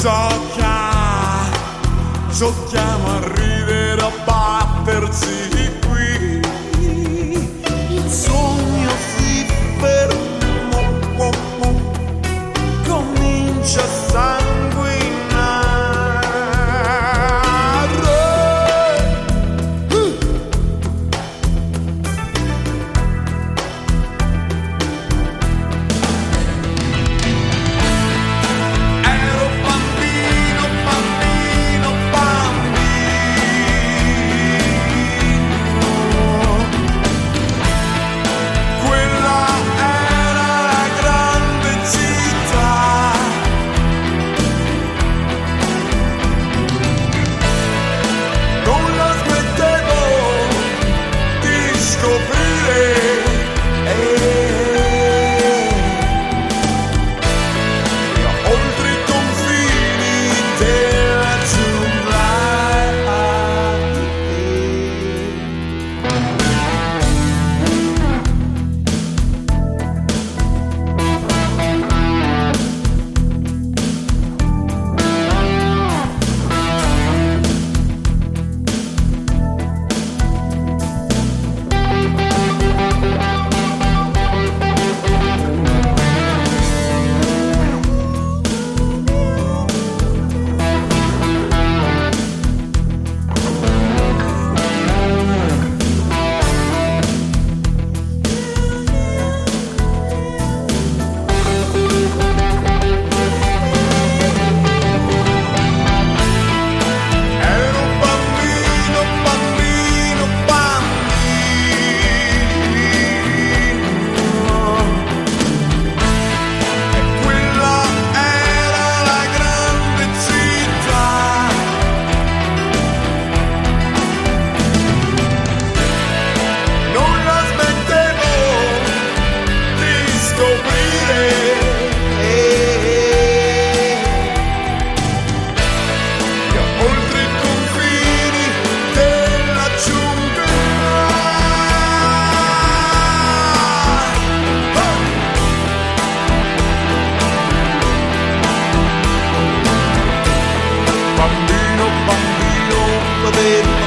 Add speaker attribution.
Speaker 1: gioca, giochiamo a ridere, a batterci fade